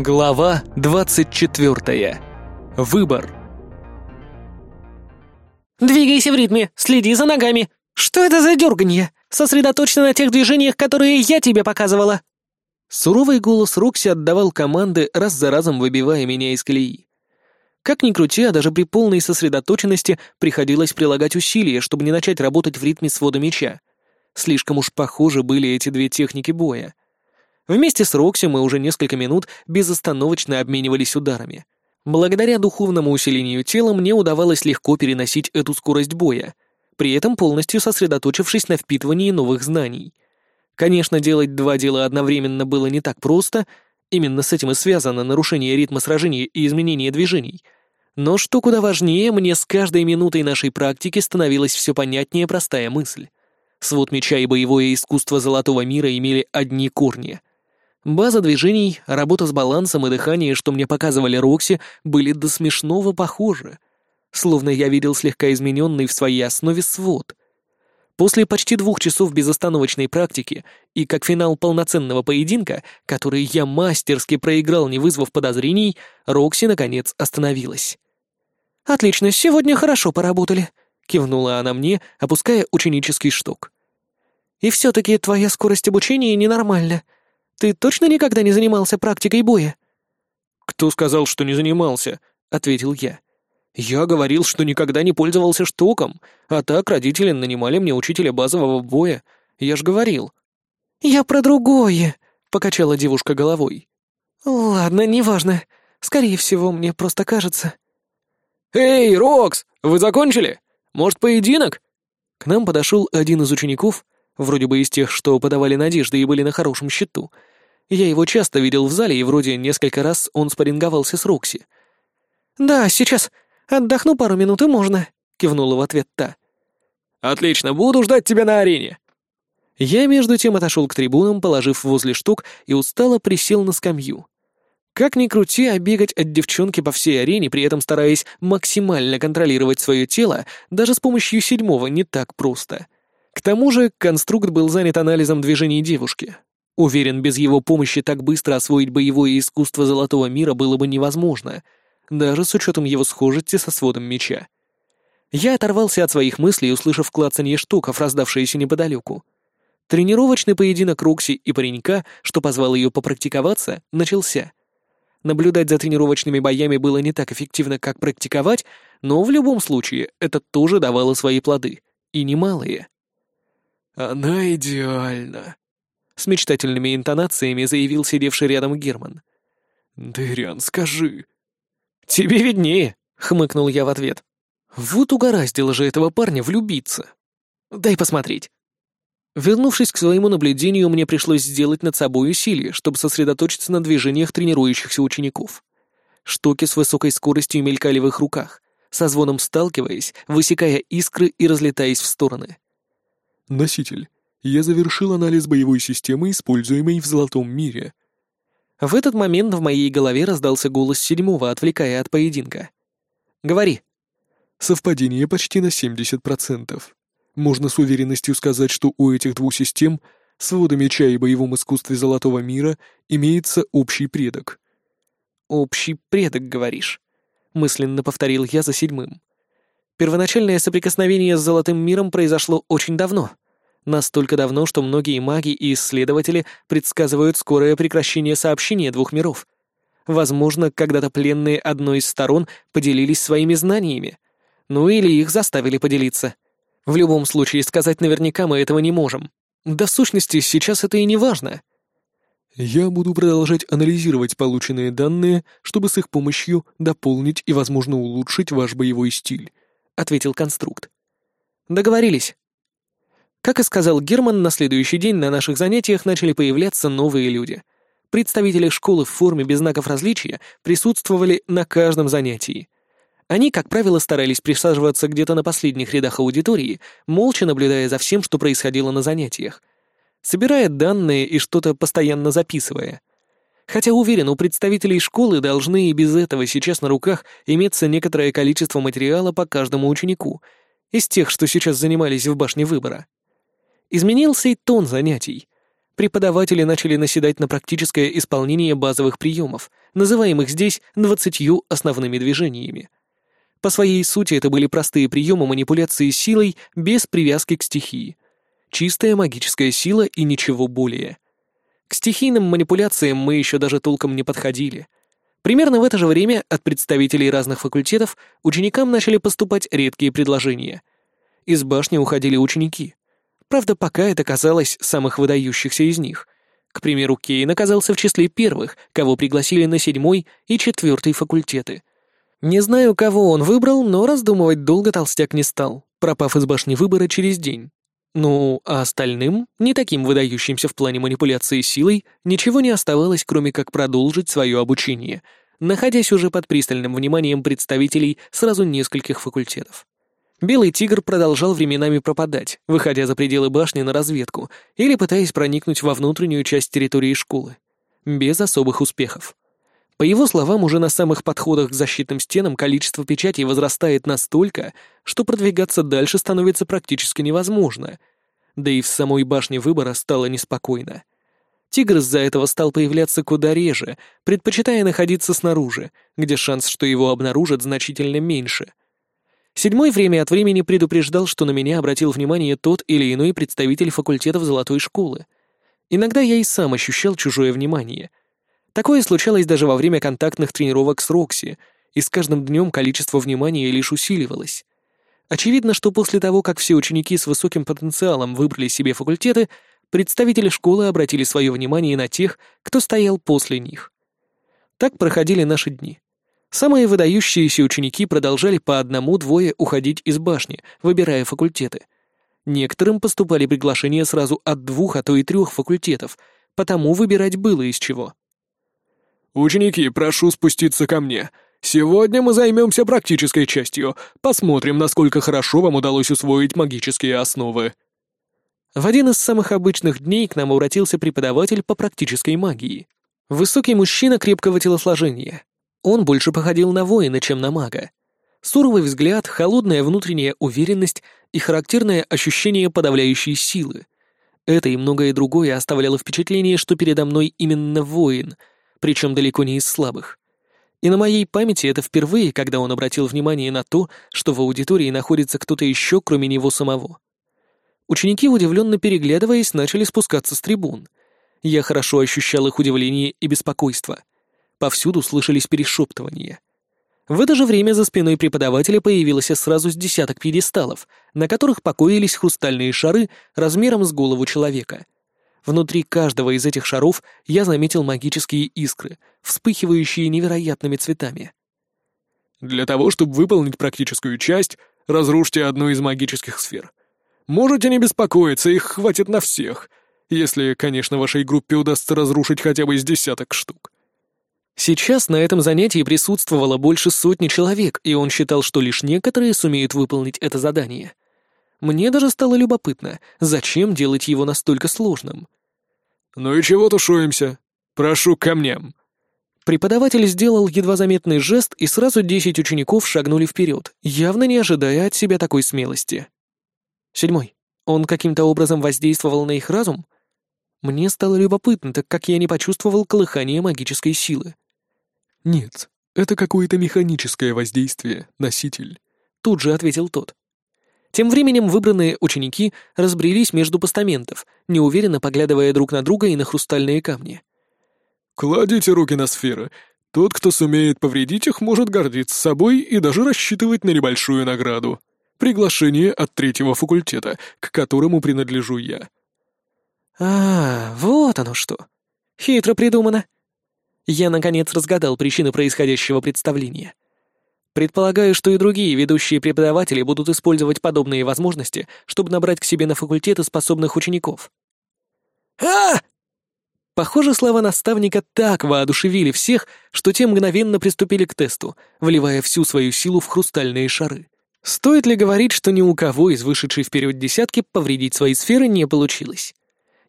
Глава 24. Выбор. «Двигайся в ритме, следи за ногами. Что это за дерганье? Сосредоточься на тех движениях, которые я тебе показывала». Суровый голос Рокси отдавал команды, раз за разом выбивая меня из колеи. Как ни крути, а даже при полной сосредоточенности приходилось прилагать усилия, чтобы не начать работать в ритме свода меча. Слишком уж похожи были эти две техники боя. Вместе с Рокси мы уже несколько минут безостановочно обменивались ударами. Благодаря духовному усилению тела мне удавалось легко переносить эту скорость боя, при этом полностью сосредоточившись на впитывании новых знаний. Конечно, делать два дела одновременно было не так просто, именно с этим и связано нарушение ритма сражений и изменение движений. Но что куда важнее, мне с каждой минутой нашей практики становилась все понятнее простая мысль. Свод меча и боевое искусство Золотого мира имели одни корни — База движений, работа с балансом и дыхание, что мне показывали Рокси, были до смешного похожи. Словно я видел слегка измененный в своей основе свод. После почти двух часов безостановочной практики и как финал полноценного поединка, который я мастерски проиграл, не вызвав подозрений, Рокси, наконец, остановилась. «Отлично, сегодня хорошо поработали», — кивнула она мне, опуская ученический шток. «И все-таки твоя скорость обучения ненормальна», ты точно никогда не занимался практикой боя?» «Кто сказал, что не занимался?» — ответил я. «Я говорил, что никогда не пользовался штоком, а так родители нанимали мне учителя базового боя. Я ж говорил». «Я про другое», — покачала девушка головой. «Ладно, неважно. Скорее всего, мне просто кажется». «Эй, Рокс, вы закончили? Может, поединок?» К нам подошел один из учеников, вроде бы из тех, что подавали надежды и были на хорошем счету, я его часто видел в зале, и вроде несколько раз он спарринговался с Рокси. «Да, сейчас. Отдохну пару минут, и можно», — кивнула в ответ та. «Отлично, буду ждать тебя на арене». Я между тем отошел к трибунам, положив возле штук, и устало присел на скамью. Как ни крути, а бегать от девчонки по всей арене, при этом стараясь максимально контролировать свое тело, даже с помощью седьмого не так просто. К тому же конструкт был занят анализом движений девушки, Уверен, без его помощи так быстро освоить боевое искусство Золотого мира было бы невозможно, даже с учетом его схожести со сводом меча. Я оторвался от своих мыслей, услышав клацанье штуков, раздавшиеся неподалеку. Тренировочный поединок Рокси и паренька, что позвал ее попрактиковаться, начался. Наблюдать за тренировочными боями было не так эффективно, как практиковать, но в любом случае это тоже давало свои плоды, и немалые. «Она идеальна», с мечтательными интонациями заявил сидевший рядом Герман. «Дыриан, скажи». «Тебе виднее», — хмыкнул я в ответ. «Вот угораздило же этого парня влюбиться. Дай посмотреть». Вернувшись к своему наблюдению, мне пришлось сделать над собой усилие, чтобы сосредоточиться на движениях тренирующихся учеников. Штоки с высокой скоростью мелькали в их руках, со звоном сталкиваясь, высекая искры и разлетаясь в стороны. «Носитель, я завершил анализ боевой системы, используемой в Золотом мире. В этот момент в моей голове раздался голос седьмого, отвлекая от поединка. «Говори». Совпадение почти на 70%. Можно с уверенностью сказать, что у этих двух систем, свода меча и боевом искусстве Золотого мира, имеется общий предок. «Общий предок, говоришь?» — мысленно повторил я за седьмым. Первоначальное соприкосновение с Золотым миром произошло очень давно — Настолько давно, что многие маги и исследователи предсказывают скорое прекращение сообщения двух миров. Возможно, когда-то пленные одной из сторон поделились своими знаниями. Ну или их заставили поделиться. В любом случае, сказать наверняка мы этого не можем. Да в сущности, сейчас это и не важно. Я буду продолжать анализировать полученные данные, чтобы с их помощью дополнить и, возможно, улучшить ваш боевой стиль», — ответил конструкт. «Договорились», как и сказал Герман, на следующий день на наших занятиях начали появляться новые люди. Представители школы в форме без знаков различия присутствовали на каждом занятии. Они, как правило, старались присаживаться где-то на последних рядах аудитории, молча наблюдая за всем, что происходило на занятиях, собирая данные и что-то постоянно записывая. Хотя уверен, у представителей школы должны и без этого сейчас на руках иметься некоторое количество материала по каждому ученику, из тех, что сейчас занимались в башне выбора. Изменился и тон занятий. преподаватели начали наседать на практическое исполнение базовых приемов, называемых здесь двадцатью основными движениями. По своей сути это были простые приемы манипуляции силой без привязки к стихии. Чистая магическая сила и ничего более. К стихийным манипуляциям мы еще даже толком не подходили. Примерно в это же время от представителей разных факультетов ученикам начали поступать редкие предложения. Из башни уходили ученики. Правда, пока это казалось самых выдающихся из них. К примеру, Кейн оказался в числе первых, кого пригласили на седьмой и четвертый факультеты. Не знаю, кого он выбрал, но раздумывать долго толстяк не стал, пропав из башни выбора через день. Ну, а остальным, не таким выдающимся в плане манипуляции силой, ничего не оставалось, кроме как продолжить свое обучение, находясь уже под пристальным вниманием представителей сразу нескольких факультетов. Белый тигр продолжал временами пропадать, выходя за пределы башни на разведку или пытаясь проникнуть во внутреннюю часть территории школы. Без особых успехов. По его словам, уже на самых подходах к защитным стенам количество печатей возрастает настолько, что продвигаться дальше становится практически невозможно. Да и в самой башне выбора стало неспокойно. Тигр из-за этого стал появляться куда реже, предпочитая находиться снаружи, где шанс, что его обнаружат, значительно меньше. Седьмой время от времени предупреждал, что на меня обратил внимание тот или иной представитель факультетов золотой школы. Иногда я и сам ощущал чужое внимание. Такое случалось даже во время контактных тренировок с Рокси, и с каждым днем количество внимания лишь усиливалось. Очевидно, что после того, как все ученики с высоким потенциалом выбрали себе факультеты, представители школы обратили свое внимание на тех, кто стоял после них. Так проходили наши дни. Самые выдающиеся ученики продолжали по одному-двое уходить из башни, выбирая факультеты. Некоторым поступали приглашения сразу от двух, а то и трех факультетов, потому выбирать было из чего. «Ученики, прошу спуститься ко мне. Сегодня мы займемся практической частью. Посмотрим, насколько хорошо вам удалось усвоить магические основы». В один из самых обычных дней к нам обратился преподаватель по практической магии. Высокий мужчина крепкого телосложения, он больше походил на воина, чем на мага. Суровый взгляд, холодная внутренняя уверенность и характерное ощущение подавляющей силы. Это и многое другое оставляло впечатление, что передо мной именно воин, причем далеко не из слабых. И на моей памяти это впервые, когда он обратил внимание на то, что в аудитории находится кто-то еще, кроме него самого. Ученики, удивленно переглядываясь, начали спускаться с трибун. Я хорошо ощущал их удивление и беспокойство. Повсюду слышались перешептывания. В это же время за спиной преподавателя появилось сразу с десяток пьедесталов, на которых покоились хрустальные шары размером с голову человека. Внутри каждого из этих шаров я заметил магические искры, вспыхивающие невероятными цветами. «Для того, чтобы выполнить практическую часть, разрушьте одну из магических сфер. Можете не беспокоиться, их хватит на всех, если, конечно, вашей группе удастся разрушить хотя бы из десяток штук. Сейчас на этом занятии присутствовало больше сотни человек, и он считал, что лишь некоторые сумеют выполнить это задание. Мне даже стало любопытно, зачем делать его настолько сложным. «Ну и чего тушуемся? Прошу к камням». Преподаватель сделал едва заметный жест, и сразу десять учеников шагнули вперед, явно не ожидая от себя такой смелости. Седьмой. Он каким-то образом воздействовал на их разум? Мне стало любопытно, так как я не почувствовал колыхания магической силы. «Нет, это какое-то механическое воздействие, носитель», — тут же ответил тот. Тем временем выбранные ученики разбрелись между постаментов, неуверенно поглядывая друг на друга и на хрустальные камни. «Кладите руки на сферы. Тот, кто сумеет повредить их, может гордиться собой и даже рассчитывать на небольшую награду. Приглашение от третьего факультета, к которому принадлежу я». «А, вот оно что. Хитро придумано», я, наконец, разгадал причины происходящего представления. Предполагаю, что и другие ведущие преподаватели будут использовать подобные возможности, чтобы набрать к себе на факультеты способных учеников. а Похоже, слова наставника так воодушевили всех, что те мгновенно приступили к тесту, вливая всю свою силу в хрустальные шары. Стоит ли говорить, что ни у кого из вышедшей вперед десятки повредить свои сферы не получилось?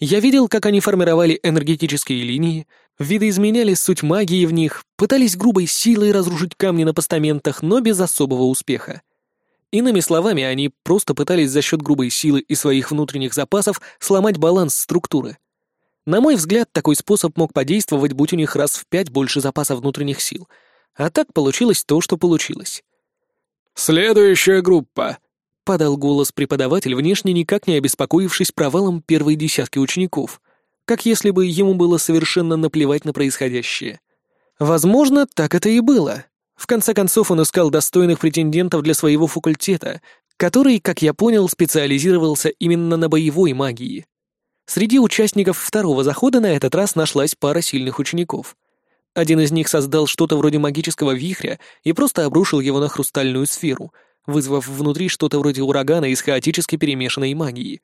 Я видел, как они формировали энергетические линии, видоизменяли суть магии в них, пытались грубой силой разрушить камни на постаментах, но без особого успеха. Иными словами, они просто пытались за счет грубой силы и своих внутренних запасов сломать баланс структуры. На мой взгляд, такой способ мог подействовать, будь у них раз в пять больше запаса внутренних сил. А так получилось то, что получилось. «Следующая группа», — подал голос преподаватель, внешне никак не обеспокоившись провалом первой десятки учеников, как если бы ему было совершенно наплевать на происходящее. Возможно, так это и было. В конце концов, он искал достойных претендентов для своего факультета, который, как я понял, специализировался именно на боевой магии. Среди участников второго захода на этот раз нашлась пара сильных учеников. Один из них создал что-то вроде магического вихря и просто обрушил его на хрустальную сферу, вызвав внутри что-то вроде урагана из хаотически перемешанной магии.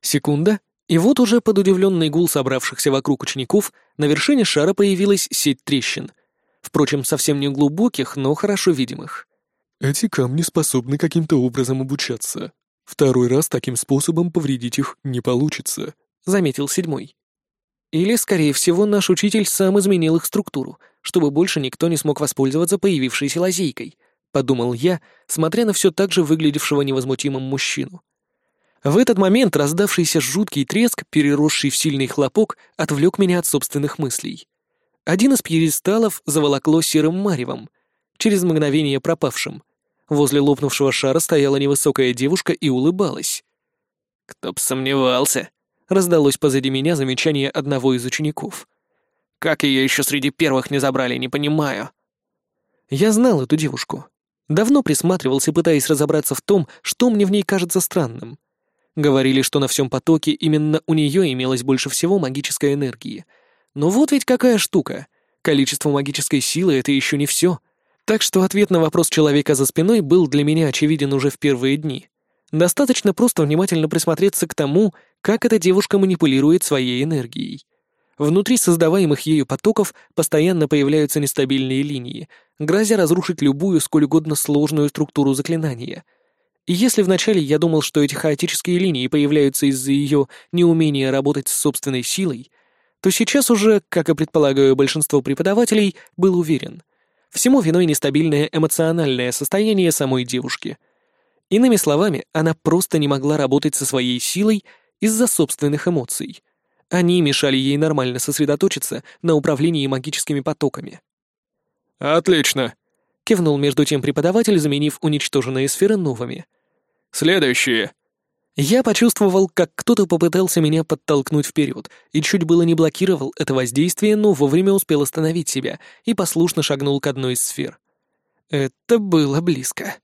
Секунда, и вот уже под удивленный гул собравшихся вокруг учеников на вершине шара появилась сеть трещин. Впрочем, совсем не глубоких, но хорошо видимых. «Эти камни способны каким-то образом обучаться. Второй раз таким способом повредить их не получится», — заметил седьмой. Или, скорее всего, наш учитель сам изменил их структуру, чтобы больше никто не смог воспользоваться появившейся лазейкой, подумал я, смотря на все так же выглядевшего невозмутимым мужчину. В этот момент раздавшийся жуткий треск, переросший в сильный хлопок, отвлек меня от собственных мыслей. Один из пьедесталов заволокло серым маревом, через мгновение пропавшим. Возле лопнувшего шара стояла невысокая девушка и улыбалась. «Кто б сомневался!» раздалось позади меня замечание одного из учеников. «Как ее еще среди первых не забрали, не понимаю». Я знал эту девушку. Давно присматривался, пытаясь разобраться в том, что мне в ней кажется странным. Говорили, что на всем потоке именно у нее имелось больше всего магической энергии. Но вот ведь какая штука. Количество магической силы — это еще не все. Так что ответ на вопрос человека за спиной был для меня очевиден уже в первые дни. Достаточно просто внимательно присмотреться к тому, как эта девушка манипулирует своей энергией. Внутри создаваемых ею потоков постоянно появляются нестабильные линии, грозя разрушить любую сколь угодно сложную структуру заклинания. И если вначале я думал, что эти хаотические линии появляются из-за ее неумения работать с собственной силой, то сейчас уже, как и предполагаю большинство преподавателей, был уверен. Всему виной нестабильное эмоциональное состояние самой девушки — Иными словами, она просто не могла работать со своей силой из-за собственных эмоций. Они мешали ей нормально сосредоточиться на управлении магическими потоками. «Отлично», — кивнул между тем преподаватель, заменив уничтоженные сферы новыми. «Следующие». Я почувствовал, как кто-то попытался меня подтолкнуть вперед, и чуть было не блокировал это воздействие, но вовремя успел остановить себя и послушно шагнул к одной из сфер. Это было близко.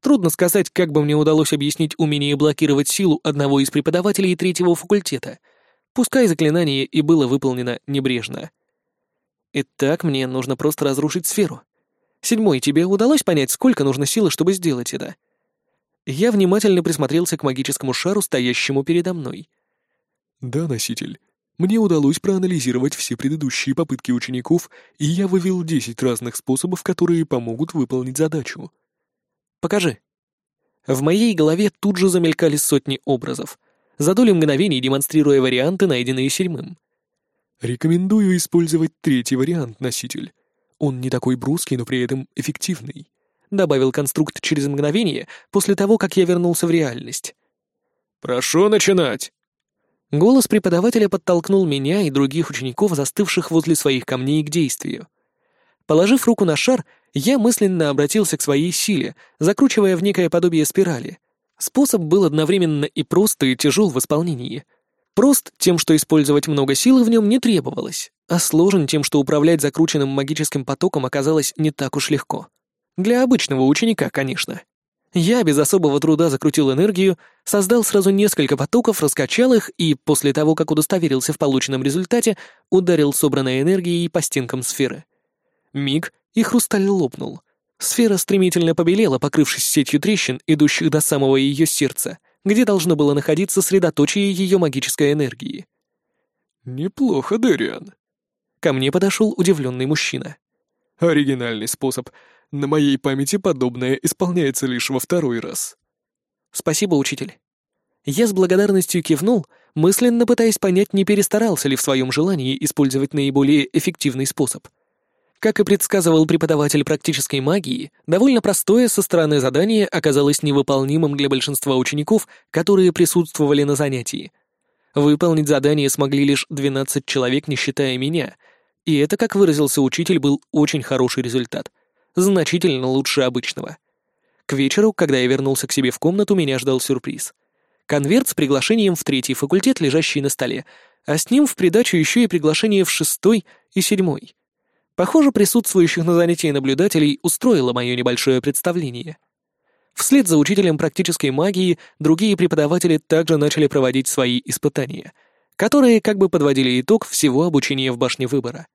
Трудно сказать, как бы мне удалось объяснить умение блокировать силу одного из преподавателей третьего факультета. Пускай заклинание и было выполнено небрежно. Итак, мне нужно просто разрушить сферу. Седьмой, тебе удалось понять, сколько нужно силы, чтобы сделать это? Я внимательно присмотрелся к магическому шару, стоящему передо мной. Да, носитель. Мне удалось проанализировать все предыдущие попытки учеников, и я вывел 10 разных способов, которые помогут выполнить задачу. Покажи». В моей голове тут же замелькали сотни образов, за доли мгновений демонстрируя варианты, найденные седьмым. «Рекомендую использовать третий вариант, носитель. Он не такой брусский, но при этом эффективный», — добавил конструкт через мгновение после того, как я вернулся в реальность. «Прошу начинать!» Голос преподавателя подтолкнул меня и других учеников, застывших возле своих камней, к действию. Положив руку на шар, я мысленно обратился к своей силе, закручивая в некое подобие спирали. Способ был одновременно и прост, и тяжел в исполнении. Прост тем, что использовать много силы в нем не требовалось, а сложен тем, что управлять закрученным магическим потоком оказалось не так уж легко. Для обычного ученика, конечно. Я без особого труда закрутил энергию, создал сразу несколько потоков, раскачал их и, после того, как удостоверился в полученном результате, ударил собранной энергией по стенкам сферы. Миг, и хрусталь лопнул. Сфера стремительно побелела, покрывшись сетью трещин, идущих до самого ее сердца, где должно было находиться средоточие ее магической энергии. «Неплохо, Дэриан». Ко мне подошел удивленный мужчина. «Оригинальный способ. На моей памяти подобное исполняется лишь во второй раз». «Спасибо, учитель». Я с благодарностью кивнул, мысленно пытаясь понять, не перестарался ли в своем желании использовать наиболее эффективный способ — как и предсказывал преподаватель практической магии, довольно простое со стороны задание оказалось невыполнимым для большинства учеников, которые присутствовали на занятии. Выполнить задание смогли лишь 12 человек, не считая меня. И это, как выразился учитель, был очень хороший результат. Значительно лучше обычного. К вечеру, когда я вернулся к себе в комнату, меня ждал сюрприз. Конверт с приглашением в третий факультет, лежащий на столе, а с ним в придачу еще и приглашение в шестой и седьмой. Похоже, присутствующих на занятии наблюдателей устроило мое небольшое представление. Вслед за учителем практической магии другие преподаватели также начали проводить свои испытания, которые как бы подводили итог всего обучения в башне выбора.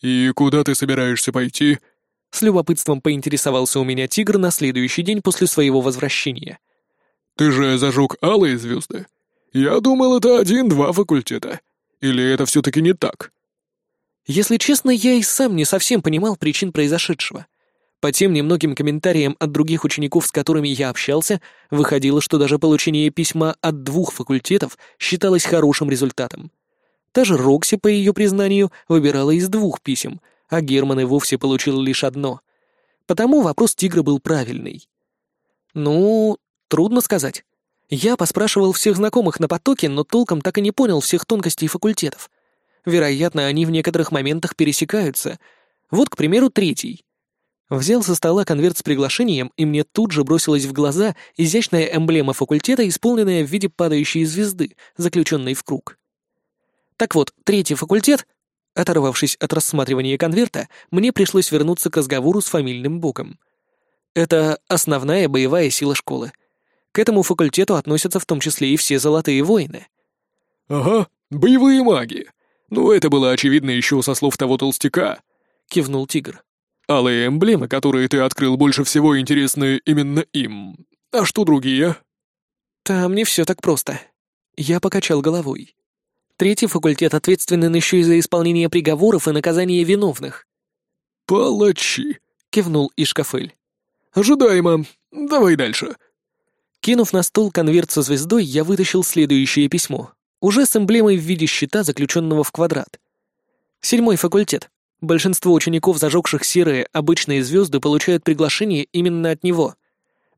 «И куда ты собираешься пойти?» С любопытством поинтересовался у меня тигр на следующий день после своего возвращения. «Ты же зажег алые звезды. Я думал, это один-два факультета. Или это все-таки не так?» Если честно, я и сам не совсем понимал причин произошедшего. По тем немногим комментариям от других учеников, с которыми я общался, выходило, что даже получение письма от двух факультетов считалось хорошим результатом. Та же Рокси, по ее признанию, выбирала из двух писем, а Герман и вовсе получил лишь одно. Потому вопрос Тигра был правильный. Ну, трудно сказать. Я поспрашивал всех знакомых на потоке, но толком так и не понял всех тонкостей факультетов. Вероятно, они в некоторых моментах пересекаются. Вот, к примеру, третий. Взял со стола конверт с приглашением, и мне тут же бросилась в глаза изящная эмблема факультета, исполненная в виде падающей звезды, заключенной в круг. Так вот, третий факультет... Оторвавшись от рассматривания конверта, мне пришлось вернуться к разговору с фамильным боком. Это основная боевая сила школы. К этому факультету относятся в том числе и все золотые воины. «Ага, боевые маги. Ну, это было очевидно еще со слов того толстяка», — кивнул тигр. «Алые эмблемы, которые ты открыл, больше всего интересны именно им. А что другие?» «Там не все так просто». Я покачал головой. Третий факультет ответственен еще и за исполнение приговоров и наказание виновных. «Палачи», — кивнул Ишкафель. «Ожидаемо. Давай дальше». Кинув на стол конверт со звездой, я вытащил следующее письмо уже с эмблемой в виде щита, заключенного в квадрат. Седьмой факультет. Большинство учеников, зажегших серые обычные звезды, получают приглашение именно от него.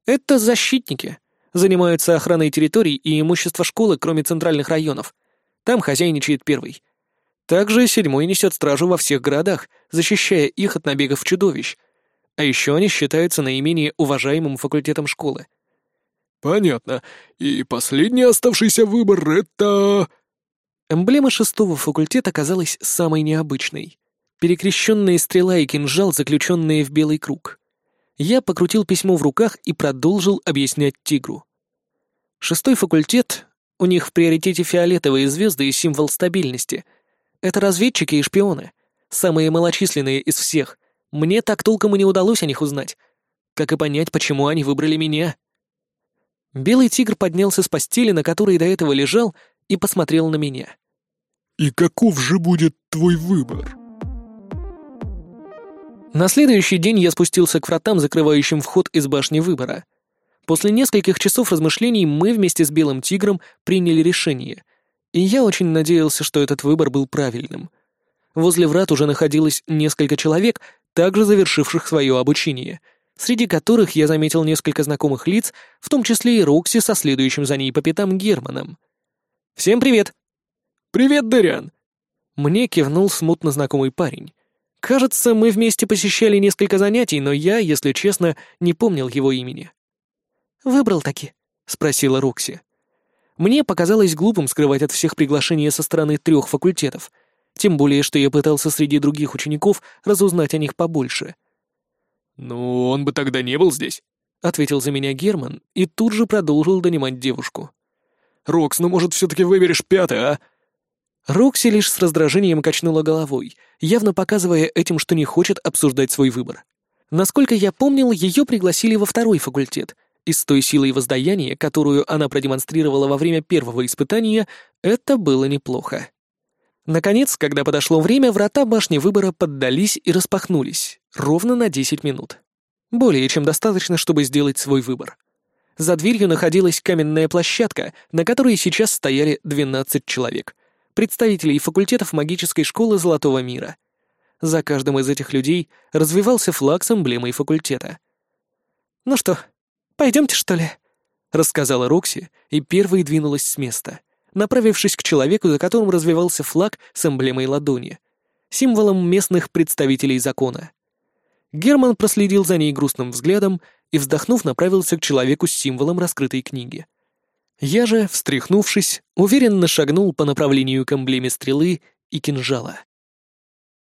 Это защитники. Занимаются охраной территорий и имущества школы, кроме центральных районов. Там хозяйничает первый. Также седьмой несет стражу во всех городах, защищая их от набегов чудовищ. А еще они считаются наименее уважаемым факультетом школы. «Понятно. И последний оставшийся выбор — это...» Эмблема шестого факультета оказалась самой необычной. Перекрещенные стрела и кинжал, заключенные в белый круг. Я покрутил письмо в руках и продолжил объяснять тигру. Шестой факультет, у них в приоритете фиолетовые звезды и символ стабильности. Это разведчики и шпионы. Самые малочисленные из всех. Мне так толком и не удалось о них узнать. Как и понять, почему они выбрали меня. Белый тигр поднялся с постели, на которой до этого лежал, и посмотрел на меня. «И каков же будет твой выбор?» На следующий день я спустился к вратам, закрывающим вход из башни выбора. После нескольких часов размышлений мы вместе с Белым Тигром приняли решение, и я очень надеялся, что этот выбор был правильным. Возле врат уже находилось несколько человек, также завершивших свое обучение — среди которых я заметил несколько знакомых лиц, в том числе и Рокси со следующим за ней по пятам Германом. «Всем привет!» «Привет, Дырян!» Мне кивнул смутно знакомый парень. Кажется, мы вместе посещали несколько занятий, но я, если честно, не помнил его имени. «Выбрал таки?» — спросила Рокси. Мне показалось глупым скрывать от всех приглашения со стороны трех факультетов, тем более, что я пытался среди других учеников разузнать о них побольше. «Ну, он бы тогда не был здесь», — ответил за меня Герман и тут же продолжил донимать девушку. «Рокс, ну, может, все-таки выберешь пятый, а?» Рокси лишь с раздражением качнула головой, явно показывая этим, что не хочет обсуждать свой выбор. Насколько я помнил, ее пригласили во второй факультет, и с той силой воздаяния, которую она продемонстрировала во время первого испытания, это было неплохо. Наконец, когда подошло время, врата башни выбора поддались и распахнулись, ровно на 10 минут. Более чем достаточно, чтобы сделать свой выбор. За дверью находилась каменная площадка, на которой сейчас стояли 12 человек, представителей факультетов магической школы Золотого мира. За каждым из этих людей развивался флаг с эмблемой факультета. «Ну что, пойдемте, что ли?» — рассказала Рокси и первой двинулась с места — направившись к человеку, за которым развивался флаг с эмблемой ладони, символом местных представителей закона. Герман проследил за ней грустным взглядом и, вздохнув, направился к человеку с символом раскрытой книги. Я же, встряхнувшись, уверенно шагнул по направлению к эмблеме стрелы и кинжала.